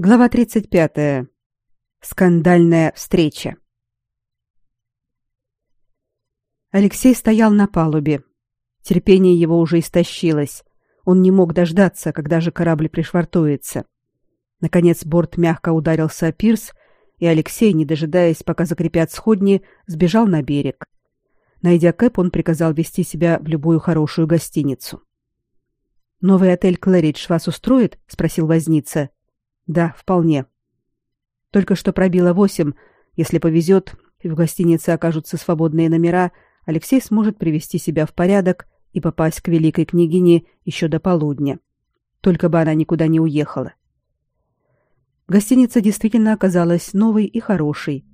Глава 35. Скандальная встреча. Алексей стоял на палубе. Терпение его уже истощилось. Он не мог дождаться, когда же корабль пришвартуется. Наконец борт мягко ударился о пирс, и Алексей, не дожидаясь, пока закрепят сходни, сбежал на берег. Найдя Кэп, он приказал вести себя в любую хорошую гостиницу. «Новый отель «Клэридж» вас устроит?» — спросил возница. Да, вполне. Только что пробило восемь. Если повезет, и в гостинице окажутся свободные номера, Алексей сможет привести себя в порядок и попасть к великой княгине еще до полудня. Только бы она никуда не уехала. Гостиница действительно оказалась новой и хорошей.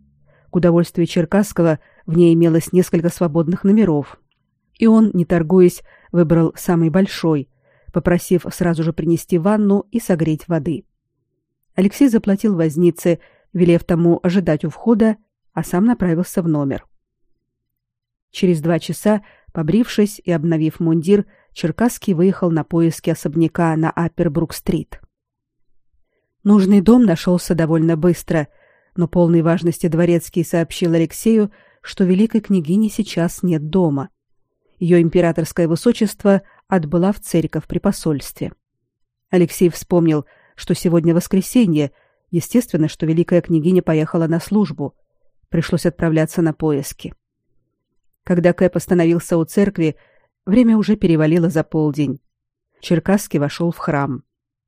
К удовольствию Черкасского в ней имелось несколько свободных номеров. И он, не торгуясь, выбрал самый большой, попросив сразу же принести ванну и согреть воды. Алексей заплатил вознице, велев тому ожидать у входа, а сам направился в номер. Через два часа, побрившись и обновив мундир, Черкасский выехал на поиски особняка на Аппербрук-стрит. Нужный дом нашелся довольно быстро, но полной важности дворецкий сообщил Алексею, что великой княгини сейчас нет дома. Ее императорское высочество отбыла в церковь при посольстве. Алексей вспомнил, что сегодня воскресенье, естественно, что великая княгиня поехала на службу. Пришлось отправляться на поиски. Когда Кэп остановился у церкви, время уже перевалило за полдень. Черкасский вошел в храм.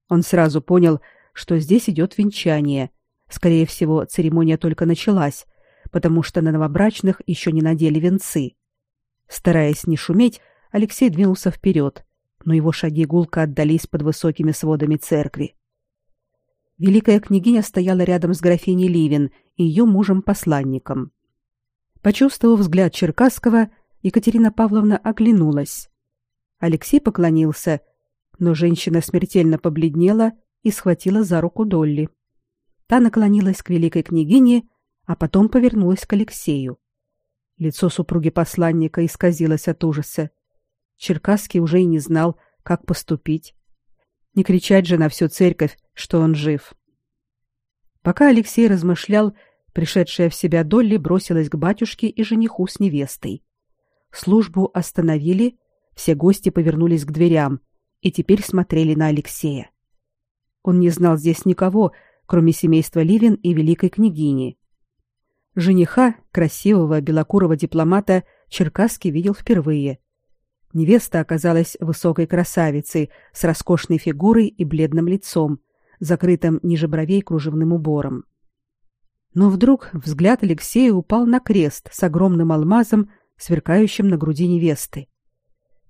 Он сразу понял, что здесь идет венчание. Скорее всего, церемония только началась, потому что на новобрачных еще не надели венцы. Стараясь не шуметь, Алексей двинулся вперед, но его шаги гулко отдались под высокими сводами церкви. Великая княгиня стояла рядом с графиней Ливин и ее мужем-посланником. Почувствовав взгляд Черкасского, Екатерина Павловна оглянулась. Алексей поклонился, но женщина смертельно побледнела и схватила за руку Долли. Та наклонилась к великой княгине, а потом повернулась к Алексею. Лицо супруги посланника исказилось от ужаса. Черкасский уже и не знал, как поступить. Не кричать же на всю церковь, что он жив. Пока Алексей размышлял, пришедшая в себя Долли бросилась к батюшке и жениху с невестой. Службу остановили, все гости повернулись к дверям и теперь смотрели на Алексея. Он не знал здесь никого, кроме семейства Ливин и великой княгини. Жениха, красивого белокурого дипломата, Черкасский видел впервые. Невеста оказалась высокой красавицей с роскошной фигурой и бледным лицом, закрытым ниже бровей кружевным убором. Но вдруг взгляд Алексея упал на крест с огромным алмазом, сверкающим на груди невесты.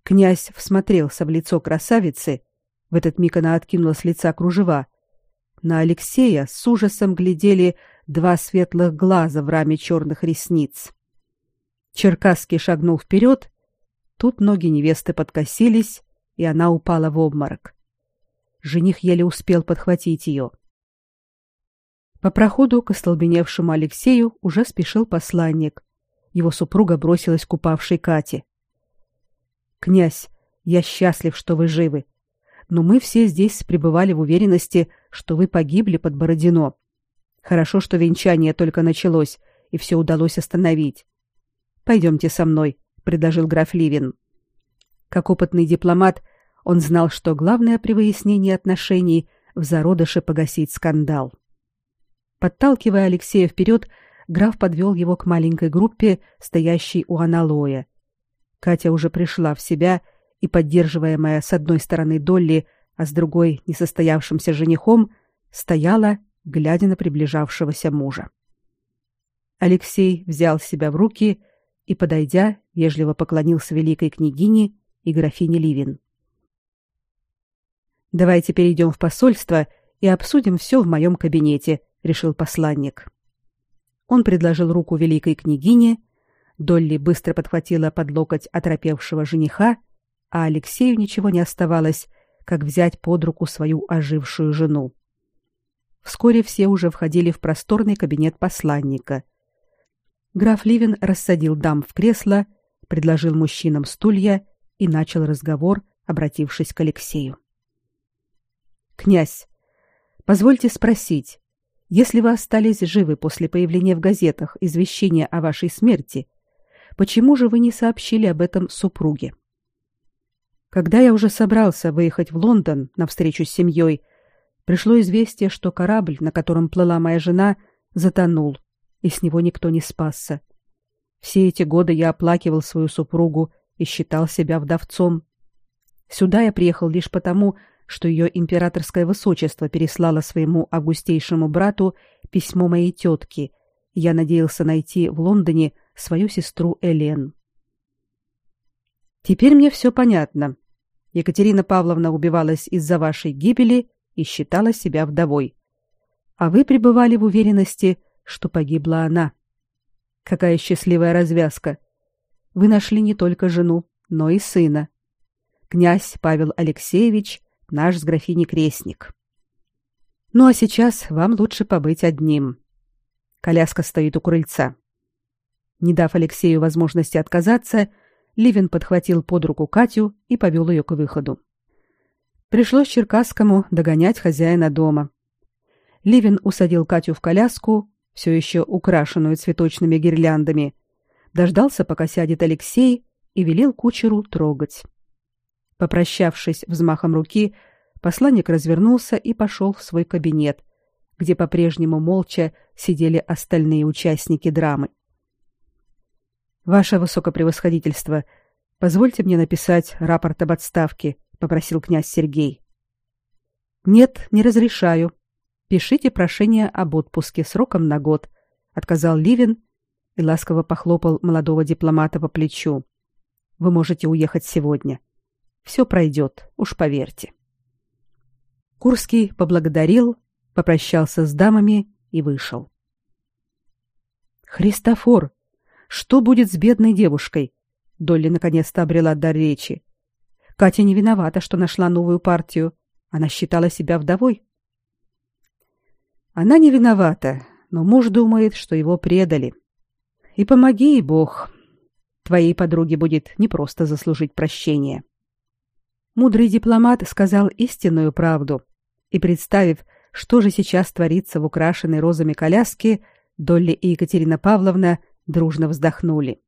Князь всмотрелся в лицо красавицы, в этот миг она откинула с лица кружева. На Алексея с ужасом глядели два светлых глаза в раме черных ресниц. Черкасский шагнул вперед Тут ноги невесты подкосились, и она упала в обморок. Жених еле успел подхватить ее. По проходу к остолбеневшему Алексею уже спешил посланник. Его супруга бросилась к упавшей Кате. «Князь, я счастлив, что вы живы. Но мы все здесь пребывали в уверенности, что вы погибли под Бородино. Хорошо, что венчание только началось, и все удалось остановить. Пойдемте со мной предложил граф Ливин. Как опытный дипломат, он знал, что главное при выяснении отношений в зародыше погасить скандал. Подталкивая Алексея вперед, граф подвел его к маленькой группе, стоящей у аналоя. Катя уже пришла в себя и, поддерживаемая с одной стороны Долли, а с другой несостоявшимся женихом, стояла, глядя на приближавшегося мужа. Алексей взял себя в руки и, подойдя, вежливо поклонился великой княгине и графине Ливин. Давайте перейдем в посольство и обсудим все в моем кабинете, решил посланник. Он предложил руку великой княгине, Долли быстро подхватила под локоть оторопевшего жениха, а Алексею ничего не оставалось, как взять под руку свою ожившую жену. Вскоре все уже входили в просторный кабинет посланника — Граф Ливин рассадил дам в кресло, предложил мужчинам стулья и начал разговор, обратившись к Алексею. Князь, Позвольте спросить, если вы остались живы после появления в газетах извещения о вашей смерти, почему же вы не сообщили об этом супруге? Когда я уже собрался выехать в Лондон на встречу с семьей, пришло известие, что корабль, на котором плыла моя жена, затонул, и с него никто не спасся. Все эти годы я оплакивал свою супругу и считал себя вдовцом. Сюда я приехал лишь потому, что ее императорское высочество переслало своему августейшему брату письмо моей тетки. Я надеялся найти в Лондоне свою сестру Элен. Теперь мне все понятно. Екатерина Павловна убивалась из-за вашей гибели и считала себя вдовой. А вы пребывали в уверенности, что погибла она. Какая счастливая развязка. Вы нашли не только жену, но и сына. Князь Павел Алексеевич наш с графиней крестник. Ну а сейчас вам лучше побыть одним. Коляска стоит у крыльца. Не дав Алексею возможности отказаться, Ливин подхватил под руку Катю и повел ее к выходу. Пришлось Черкасскому догонять хозяина дома. Ливин усадил Катю в коляску, все еще украшенную цветочными гирляндами, дождался, пока сядет Алексей, и велел кучеру трогать. Попрощавшись взмахом руки, посланник развернулся и пошел в свой кабинет, где по-прежнему молча сидели остальные участники драмы. Ваше высокопревосходительство, позвольте мне написать рапорт об отставке, попросил князь Сергей. Нет, не разрешаю. Пишите прошение об отпуске сроком на год, отказал Ливин и ласково похлопал молодого дипломата по плечу. Вы можете уехать сегодня. Все пройдет, уж поверьте. Курский поблагодарил, попрощался с дамами и вышел. Христофор, что будет с бедной девушкой? Долли наконец-то обрела дар речи. Катя не виновата, что нашла новую партию. Она считала себя вдовой. Она не виновата, но муж думает, что его предали. И помоги ей Бог. Твоей подруге будет непросто заслужить прощение. Мудрый дипломат сказал истинную правду, и представив, что же сейчас творится в украшенной розами коляске, Долли и Екатерина Павловна дружно вздохнули.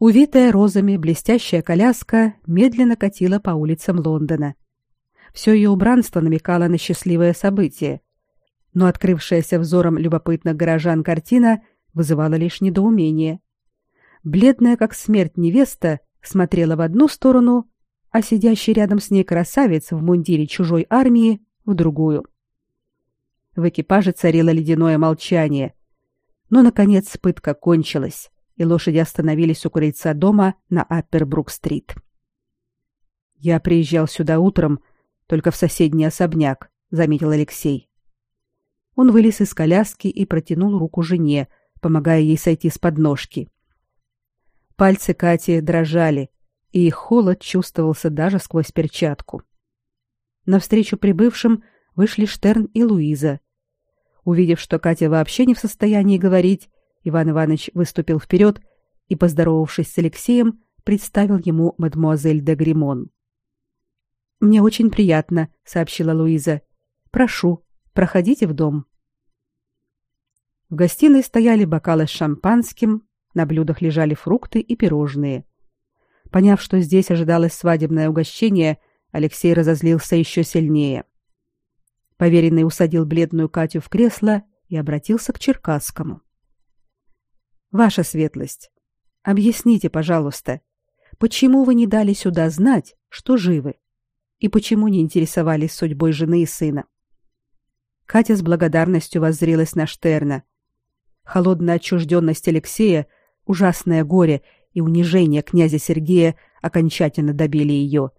Увитая розами блестящая коляска медленно катила по улицам Лондона. Все ее убранство намекало на счастливое событие, но открывшаяся взором любопытных горожан картина вызывала лишь недоумение. Бледная как смерть невеста смотрела в одну сторону, а сидящий рядом с ней красавец в мундире чужой армии в другую. В экипаже царило ледяное молчание. Но наконец пытка кончилась, и лошади остановились у крыльца дома на Аппербрук-стрит. Я приезжал сюда утром, только в соседний особняк, заметил Алексей. Он вылез из коляски и протянул руку жене, помогая ей сойти с подножки. Пальцы Кати дрожали, и их холод чувствовался даже сквозь перчатку. Навстречу прибывшим вышли Штерн и Луиза. Увидев, что Катя вообще не в состоянии говорить, Иван Иванович выступил вперед и, поздоровавшись с Алексеем, представил ему мадемуазель де Гримон. «Мне очень приятно», — сообщила Луиза. «Прошу, проходите в дом». В гостиной стояли бокалы с шампанским, на блюдах лежали фрукты и пирожные. Поняв, что здесь ожидалось свадебное угощение, Алексей разозлился еще сильнее. Поверенный усадил бледную Катю в кресло и обратился к Черкасскому. Ваша светлость, объясните, пожалуйста, почему вы не дали сюда знать, что живы, и почему не интересовались судьбой жены и сына? Катя с благодарностью воззрелась на Штерна. Холодная отчужденность Алексея ужасное горе и унижение князя Сергея окончательно добили ее.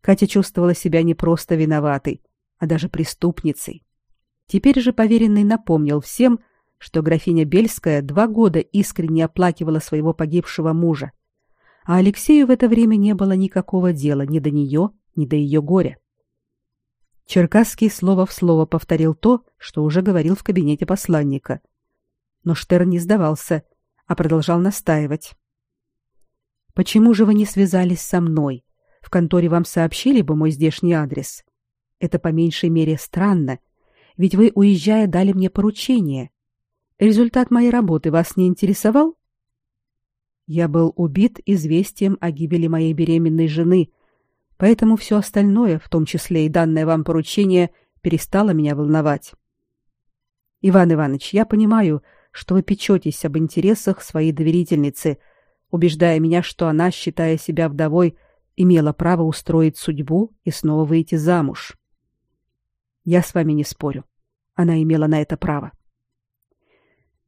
Катя чувствовала себя не просто виноватой, а даже преступницей. Теперь же поверенный напомнил всем, что графиня Бельская два года искренне оплакивала своего погибшего мужа, а Алексею в это время не было никакого дела ни до нее, ни до ее горя. Черкасский слово в слово повторил то, что уже говорил в кабинете посланника. Но Штерн не сдавался — а продолжал настаивать. Почему же вы не связались со мной? В конторе вам сообщили бы мой здешний адрес. Это по меньшей мере странно, ведь вы, уезжая, дали мне поручение. Результат моей работы вас не интересовал? Я был убит известием о гибели моей беременной жены, поэтому все остальное, в том числе и данное вам поручение, перестало меня волновать. Иван Иванович, я понимаю, что вы печетесь об интересах своей доверительницы, убеждая меня, что она, считая себя вдовой, имела право устроить судьбу и снова выйти замуж. Я с вами не спорю. Она имела на это право.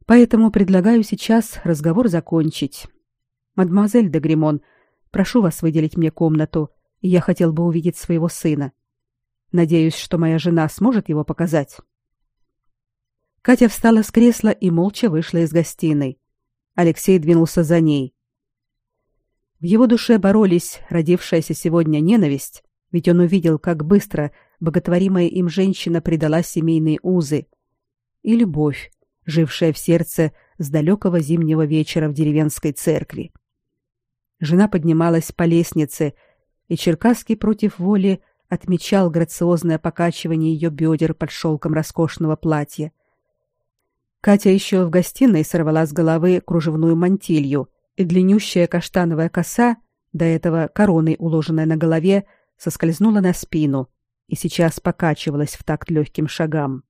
Поэтому предлагаю сейчас разговор закончить. Мадемуазель де Гримон, прошу вас выделить мне комнату, я хотел бы увидеть своего сына. Надеюсь, что моя жена сможет его показать. Катя встала с кресла и молча вышла из гостиной. Алексей двинулся за ней. В его душе боролись родившаяся сегодня ненависть, ведь он увидел, как быстро боготворимая им женщина предала семейные узы, и любовь, жившая в сердце с далекого зимнего вечера в деревенской церкви. Жена поднималась по лестнице, и Черкасский против воли отмечал грациозное покачивание ее бедер под шелком роскошного платья. Катя еще в гостиной сорвала с головы кружевную мантилью, и длиннющая каштановая коса, до этого короной уложенная на голове, соскользнула на спину и сейчас покачивалась в такт легким шагам.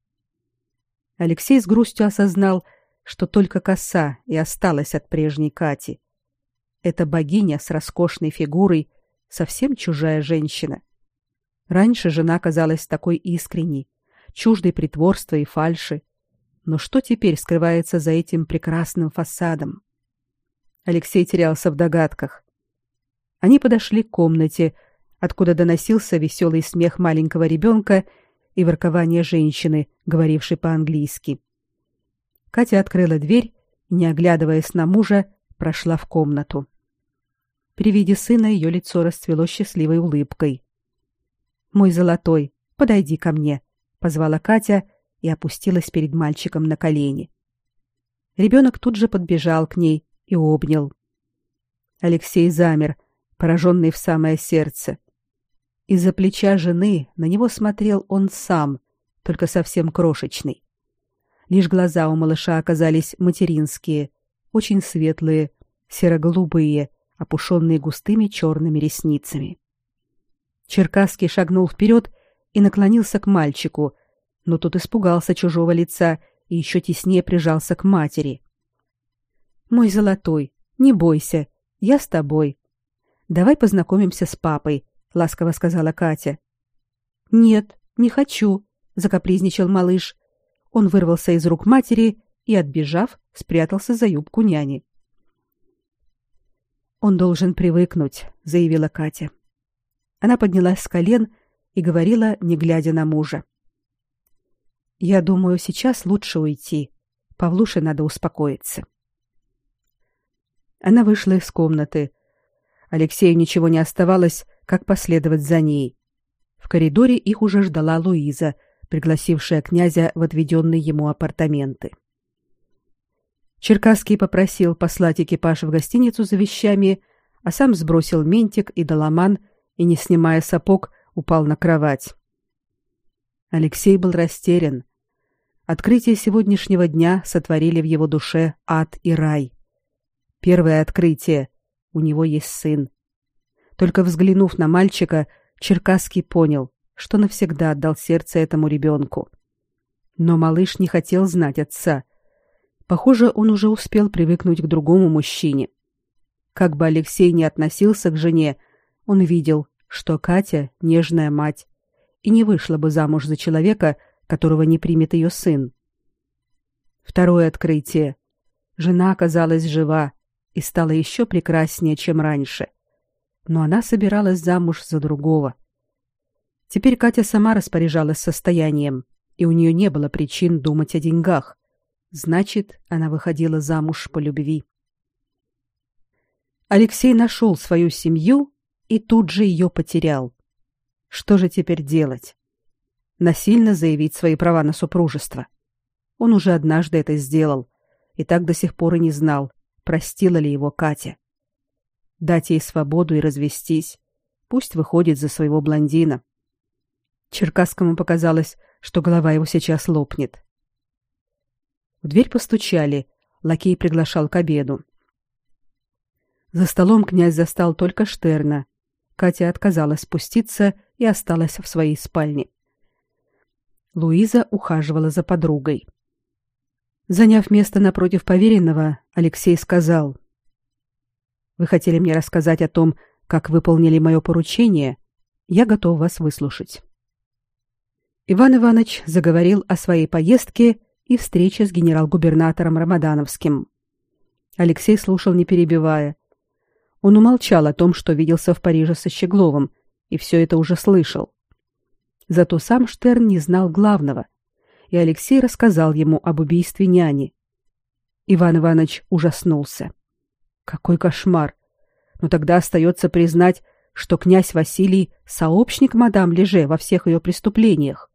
Алексей с грустью осознал, что только коса и осталась от прежней Кати. Эта богиня с роскошной фигурой совсем чужая женщина. Раньше жена казалась такой искренней, чуждой притворства и фальши. Но что теперь скрывается за этим прекрасным фасадом? Алексей терялся в догадках. Они подошли к комнате, откуда доносился веселый смех маленького ребенка и воркование женщины, говорившей по-английски. Катя открыла дверь и, не оглядываясь на мужа, прошла в комнату. При виде сына ее лицо расцвело счастливой улыбкой. «Мой золотой, подойди ко мне», — позвала Катя и опустилась перед мальчиком на колени. Ребенок тут же подбежал к ней и обнял. Алексей замер, пораженный в самое сердце. Из-за плеча жены на него смотрел он сам, только совсем крошечный. Лишь глаза у малыша оказались материнские, очень светлые, серо-голубые, опушенные густыми черными ресницами. Черкасский шагнул вперед и наклонился к мальчику, но тот испугался чужого лица и еще теснее прижался к матери. «Мой золотой, не бойся, я с тобой. Давай познакомимся с папой», — ласково сказала Катя. «Нет, не хочу», — закапризничал малыш. Он вырвался из рук матери и, отбежав, спрятался за юбку няни. Он должен привыкнуть, заявила Катя. Она поднялась с колен и говорила, не глядя на мужа. Я думаю, сейчас лучше уйти. Павлуше надо успокоиться. Она вышла из комнаты. Алексею ничего не оставалось, как последовать за ней. В коридоре их уже ждала Луиза, пригласившая князя в отведенные ему апартаменты. Черкасский попросил послать экипаж в гостиницу за вещами, а сам сбросил ментик и доломан и, не снимая сапог, упал на кровать. Алексей был растерян. Открытие сегодняшнего дня сотворили в его душе ад и рай. Первое открытие — у него есть сын. Только взглянув на мальчика, Черкасский понял, что навсегда отдал сердце этому ребенку. Но малыш не хотел знать отца — Похоже, он уже успел привыкнуть к другому мужчине. Как бы Алексей ни относился к жене, он видел, что Катя — нежная мать, и не вышла бы замуж за человека, которого не примет ее сын. Второе открытие. Жена оказалась жива и стала еще прекраснее, чем раньше. Но она собиралась замуж за другого. Теперь Катя сама распоряжалась состоянием, и у нее не было причин думать о деньгах. Значит, она выходила замуж по любви. Алексей нашел свою семью и тут же ее потерял. Что же теперь делать? Насильно заявить свои права на супружество. Он уже однажды это сделал, и так до сих пор и не знал, простила ли его Катя. Дать ей свободу и развестись. Пусть выходит за своего блондина. Черкасскому показалось, что голова его сейчас лопнет. В дверь постучали. Лакей приглашал к обеду. За столом князь застал только Штерна. Катя отказалась спуститься и осталась в своей спальне. Луиза ухаживала за подругой. Заняв место напротив поверенного, Алексей сказал: "Вы хотели мне рассказать о том, как выполнили мое поручение? Я готов вас выслушать". Иван Иванович заговорил о своей поездке и встрече с генерал-губернатором Рамадановским. Алексей слушал, не перебивая. Он умолчал о том, что виделся в Париже со Щегловым, и все это уже слышал. Зато сам Штерн не знал главного, и Алексей рассказал ему об убийстве няни. Иван Иванович ужаснулся. Какой кошмар! Но тогда остается признать, что князь Василий — сообщник мадам Леже во всех ее преступлениях.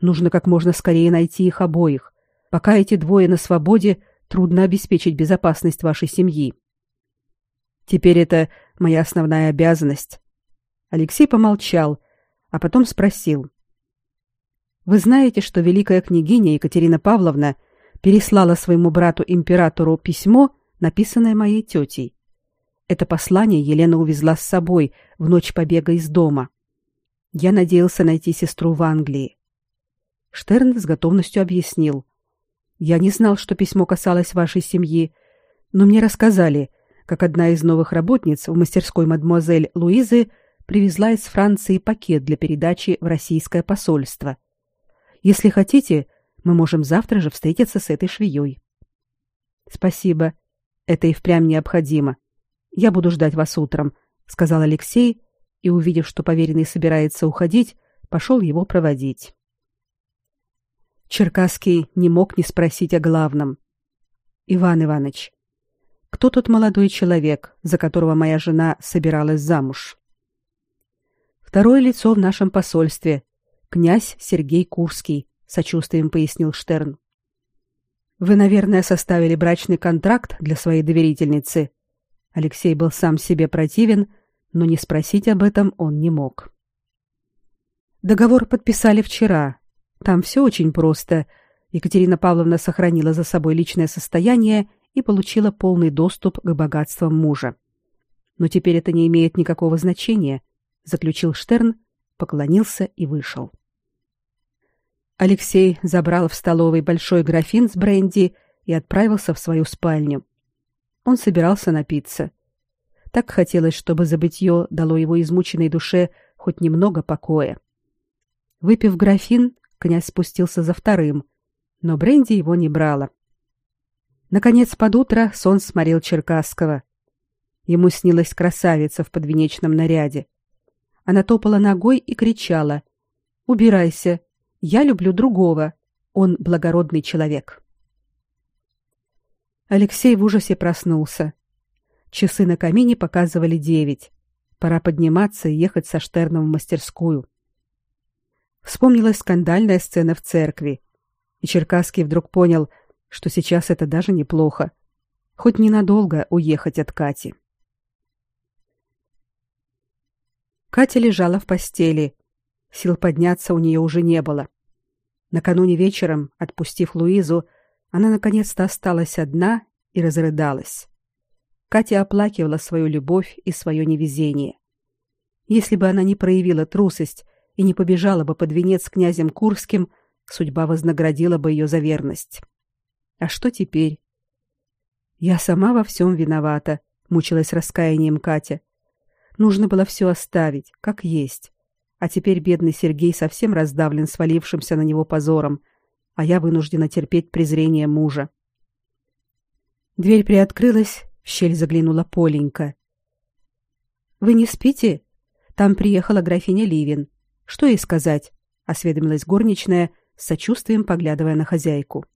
Нужно как можно скорее найти их обоих. Пока эти двое на свободе, трудно обеспечить безопасность вашей семьи. Теперь это моя основная обязанность. Алексей помолчал, а потом спросил: Вы знаете, что великая княгиня Екатерина Павловна переслала своему брату императору письмо, написанное моей тетей? Это послание Елена увезла с собой в ночь побега из дома. Я надеялся найти сестру в Англии. Штерн с готовностью объяснил. «Я не знал, что письмо касалось вашей семьи, но мне рассказали, как одна из новых работниц в мастерской мадемуазель Луизы привезла из Франции пакет для передачи в российское посольство. Если хотите, мы можем завтра же встретиться с этой швеей». «Спасибо. Это и впрямь необходимо. Я буду ждать вас утром», — сказал Алексей, и, увидев, что поверенный собирается уходить, пошел его проводить. Черкасский не мог не спросить о главном. Иван Иванович, кто тот молодой человек, за которого моя жена собиралась замуж? Второе лицо в нашем посольстве, князь Сергей Курский, сочувствием пояснил Штерн. Вы, наверное, составили брачный контракт для своей доверительницы. Алексей был сам себе противен, но не спросить об этом он не мог. Договор подписали вчера, там все очень просто. Екатерина Павловна сохранила за собой личное состояние и получила полный доступ к богатствам мужа. Но теперь это не имеет никакого значения, заключил Штерн, поклонился и вышел. Алексей забрал в столовой большой графин с бренди и отправился в свою спальню. Он собирался напиться. Так хотелось, чтобы забытье дало его измученной душе хоть немного покоя. Выпив графин, князь спустился за вторым, но бренди его не брала. Наконец, под утро сон сморил Черкасского. Ему снилась красавица в подвенечном наряде. Она топала ногой и кричала: "Убирайся! Я люблю другого. Он благородный человек". Алексей в ужасе проснулся. Часы на камине показывали девять. Пора подниматься и ехать со Штерном в мастерскую. Вспомнилась скандальная сцена в церкви, и Черкасский вдруг понял, что сейчас это даже неплохо, хоть ненадолго уехать от Кати. Катя лежала в постели. Сил подняться у нее уже не было. Накануне вечером, отпустив Луизу, она наконец-то осталась одна и разрыдалась. Катя оплакивала свою любовь и свое невезение. Если бы она не проявила трусость и не побежала бы под венец князем Курским, судьба вознаградила бы ее за верность. А что теперь? Я сама во всем виновата, мучилась раскаянием Катя. Нужно было все оставить, как есть. А теперь бедный Сергей совсем раздавлен свалившимся на него позором, а я вынуждена терпеть презрение мужа. Дверь приоткрылась, в щель заглянула Поленька. Вы не спите? Там приехала графиня Ливин. Что ей сказать? осведомилась горничная, с сочувствием поглядывая на хозяйку.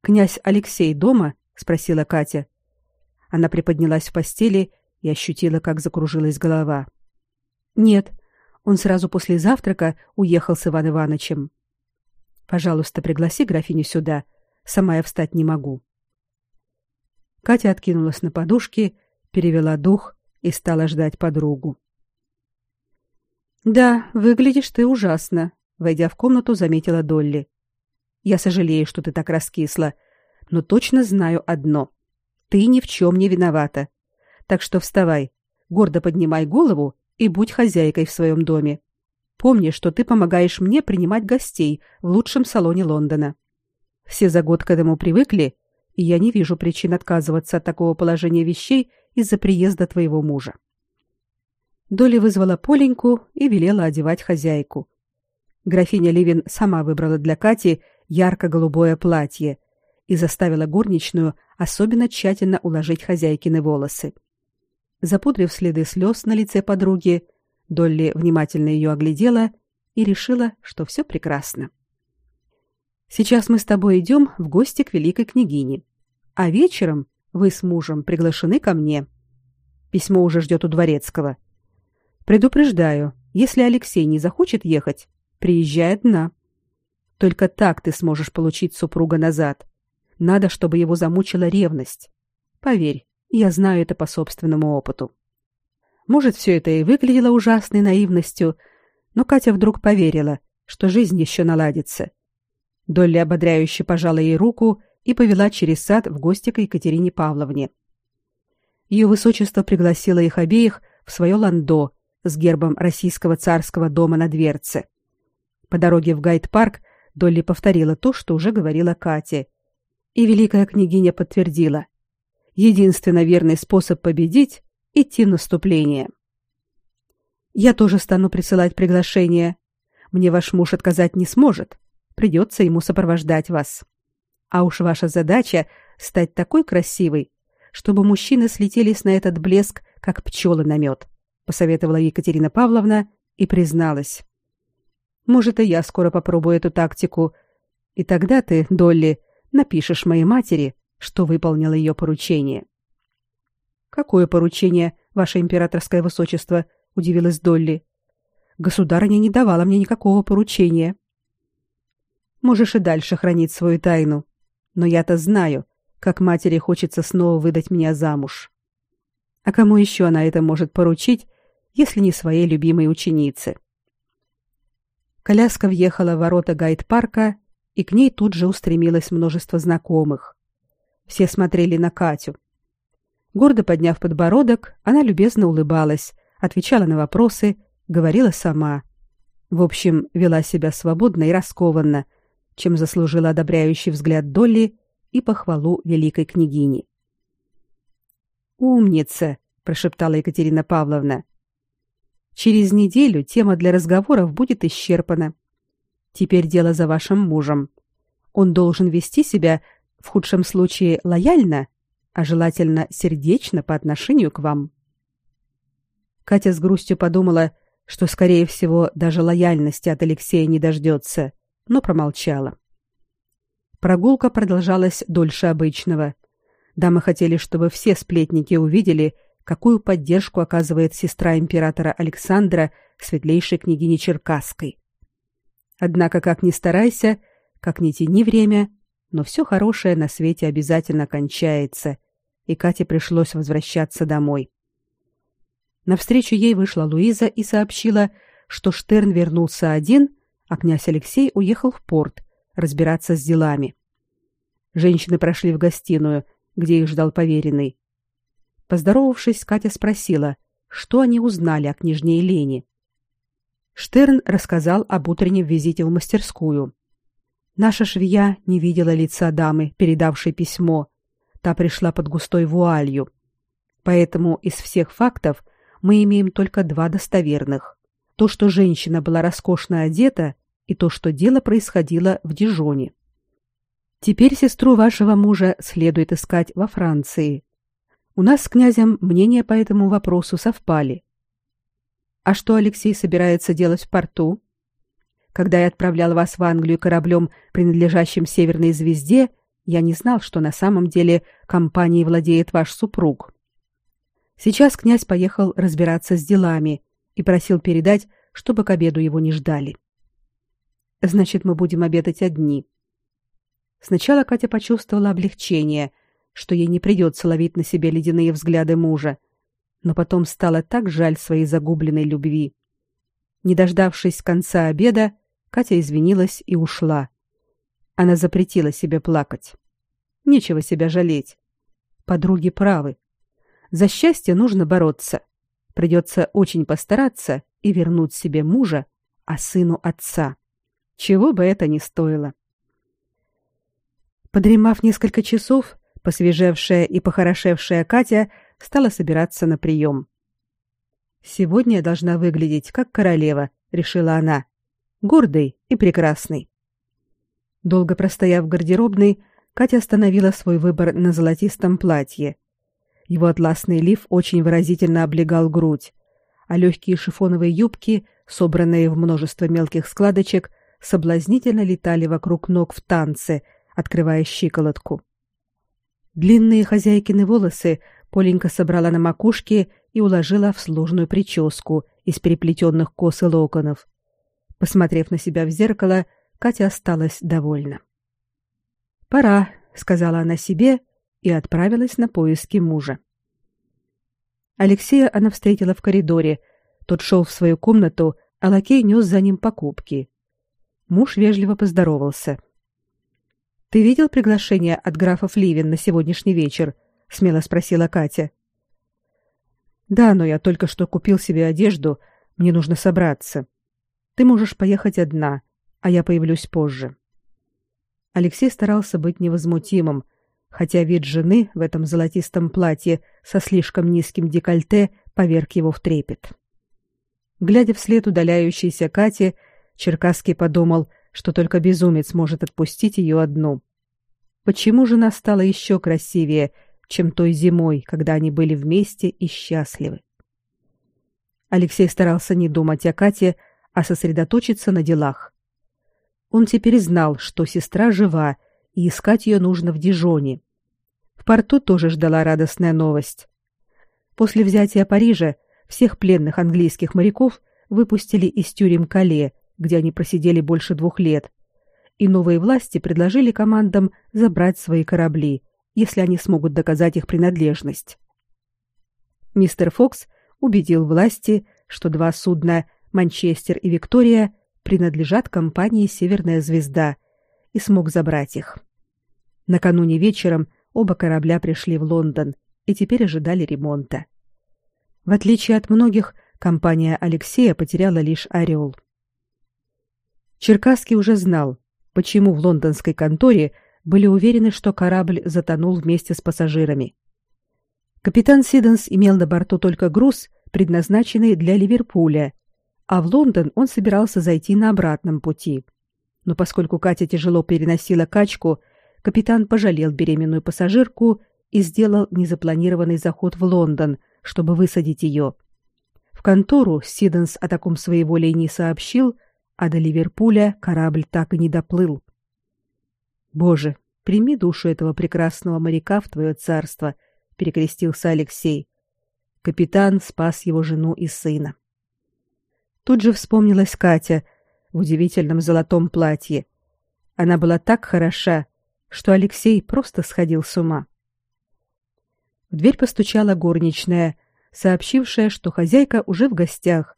Князь Алексей дома? спросила Катя. Она приподнялась в постели и ощутила, как закружилась голова. Нет, он сразу после завтрака уехал с Иван Ивановичем. Пожалуйста, пригласи графиню сюда. Сама я встать не могу. Катя откинулась на подушки, перевела дух и стала ждать подругу. Да, выглядишь ты ужасно, войдя в комнату, заметила Долли. Я сожалею, что ты так раскисла, но точно знаю одно: ты ни в чем не виновата. Так что вставай, гордо поднимай голову и будь хозяйкой в своем доме. Помни, что ты помогаешь мне принимать гостей в лучшем салоне Лондона. Все за год к этому привыкли, и я не вижу причин отказываться от такого положения вещей из-за приезда твоего мужа. Доли вызвала Поленьку и велела одевать хозяйку. Графиня Левин сама выбрала для Кати ярко-голубое платье и заставила горничную особенно тщательно уложить хозяйкины волосы. Запудрив следы слез на лице подруги, Долли внимательно ее оглядела и решила, что все прекрасно. Сейчас мы с тобой идем в гости к великой княгине, а вечером вы с мужем приглашены ко мне. Письмо уже ждет у дворецкого. Предупреждаю, если Алексей не захочет ехать, приезжай одна. Только так ты сможешь получить супруга назад. Надо, чтобы его замучила ревность. Поверь, я знаю это по собственному опыту. Может, все это и выглядело ужасной наивностью, но Катя вдруг поверила, что жизнь еще наладится. Долли ободряюще пожала ей руку и повела через сад в гости к Екатерине Павловне. Ее высочество пригласило их обеих в свое ландо с гербом российского царского дома на дверце. По дороге в Гайд-парк Долли повторила то, что уже говорила Кате. И великая княгиня подтвердила: единственно верный способ победить идти в наступление. Я тоже стану присылать приглашение. Мне ваш муж отказать не сможет. Придется ему сопровождать вас. А уж ваша задача стать такой красивой, чтобы мужчины слетелись на этот блеск, как пчелы на мед, посоветовала Екатерина Павловна и призналась. Может, и я скоро попробую эту тактику, и тогда ты, Долли, напишешь моей матери, что выполнила ее поручение. Какое поручение, ваше императорское высочество? удивилась Долли. Государыня не давала мне никакого поручения. Можешь и дальше хранить свою тайну, но я-то знаю, как матери хочется снова выдать меня замуж. А кому еще она это может поручить, если не своей любимой ученице? Коляска въехала в ворота гайд-парка, и к ней тут же устремилось множество знакомых. Все смотрели на Катю. Гордо подняв подбородок, она любезно улыбалась, отвечала на вопросы, говорила сама. В общем, вела себя свободно и раскованно, чем заслужила одобряющий взгляд Долли и похвалу великой княгини. «Умница!» – прошептала Екатерина Павловна. «Через неделю тема для разговоров будет исчерпана. Теперь дело за вашим мужем. Он должен вести себя, в худшем случае, лояльно, а желательно сердечно по отношению к вам. Катя с грустью подумала, что скорее всего даже лояльности от Алексея не дождется, но промолчала. Прогулка продолжалась дольше обычного. Дамы хотели, чтобы все сплетники увидели, какую поддержку оказывает сестра императора Александра, светлейшей княгине Черкасской. Однако, как ни старайся, как ни тяни время, но все хорошее на свете обязательно кончается, и Кате пришлось возвращаться домой. Навстречу ей вышла Луиза и сообщила, что Штерн вернулся один, а князь Алексей уехал в порт разбираться с делами. Женщины прошли в гостиную, где их ждал поверенный. Поздоровавшись, Катя спросила, что они узнали о княжне Елене. Штерн рассказал об утреннем визите в мастерскую. Наша швея не видела лица дамы, передавшей письмо, та пришла под густой вуалью. Поэтому из всех фактов мы имеем только два достоверных: то, что женщина была роскошно одета, и то, что дело происходило в Дижоне. Теперь сестру вашего мужа следует искать во Франции. У нас с князем мнения по этому вопросу совпали. А что Алексей собирается делать в порту? Когда я отправлял вас в Англию кораблем, принадлежащим Северной звезде, я не знал, что на самом деле компанией владеет ваш супруг. Сейчас князь поехал разбираться с делами и просил передать, чтобы к обеду его не ждали. Значит, мы будем обедать одни. Сначала Катя почувствовала облегчение, что ей не придется ловить на себе ледяные взгляды мужа, но потом стало так жаль своей загубленной любви. Не дождавшись конца обеда, Катя извинилась и ушла. Она запретила себе плакать. Нечего себя жалеть. Подруги правы. За счастье нужно бороться. Придется очень постараться и вернуть себе мужа, а сыну отца. Чего бы это ни стоило. Подремав несколько часов, посвежевшая и похорошевшая Катя стала собираться на прием. Сегодня я должна выглядеть как королева, решила она, гордой и прекрасной. Долго простояв в гардеробной, Катя остановила свой выбор на золотистом платье. Его атласный лиф очень выразительно облегал грудь, а легкие шифоновые юбки, собранные в множество мелких складочек, соблазнительно летали вокруг ног в танце, открывая щиколотку. Длинные хозяйкины волосы Поленька собрала на макушке и уложила в сложную прическу из переплетенных кос и локонов. Посмотрев на себя в зеркало, Катя осталась довольна. «Пора», — сказала она себе и отправилась на поиски мужа. Алексея она встретила в коридоре. Тот шел в свою комнату, а лакей нес за ним покупки. Муж вежливо поздоровался. «Ты видел приглашение от графа Фливен на сегодняшний вечер?» — смело спросила Катя. «Да, но я только что купил себе одежду. Мне нужно собраться. Ты можешь поехать одна, а я появлюсь позже». Алексей старался быть невозмутимым, хотя вид жены в этом золотистом платье со слишком низким декольте поверг его в трепет. Глядя вслед удаляющейся Кате, Черкасский подумал, что только безумец может отпустить ее одну. Почему жена стала еще красивее, чем той зимой, когда они были вместе и счастливы? Алексей старался не думать о Кате, а сосредоточиться на делах. Он теперь знал, что сестра жива и искать ее нужно в Дижоне. В порту тоже ждала радостная новость. После взятия Парижа всех пленных английских моряков выпустили из тюрем Кале, где они просидели больше двух лет, и новые власти предложили командам забрать свои корабли, если они смогут доказать их принадлежность. Мистер Фокс убедил власти, что два судна «Манчестер» и «Виктория» принадлежат компании «Северная звезда», и смог забрать их. Накануне вечером оба корабля пришли в Лондон и теперь ожидали ремонта. В отличие от многих, компания Алексея потеряла лишь «Орел». Черкасский уже знал, почему в лондонской конторе были уверены, что корабль затонул вместе с пассажирами. Капитан Сиденс имел на борту только груз, предназначенный для Ливерпуля, а в Лондон он собирался зайти на обратном пути – но поскольку Катя тяжело переносила качку, капитан пожалел беременную пассажирку и сделал незапланированный заход в Лондон, чтобы высадить ее. В контору Сиденс о таком своеволии не сообщил, а до Ливерпуля корабль так и не доплыл. Боже, прими душу этого прекрасного моряка в твое царство, перекрестился Алексей. Капитан спас его жену и сына. Тут же вспомнилась Катя, в удивительном золотом платье. Она была так хороша, что Алексей просто сходил с ума. В дверь постучала горничная, сообщившая, что хозяйка уже в гостях,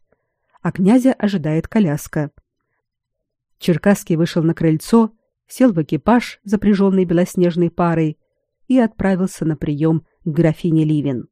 а князя ожидает коляска. Черкасский вышел на крыльцо, сел в экипаж, запряженный белоснежной парой, и отправился на прием к графине Ливен.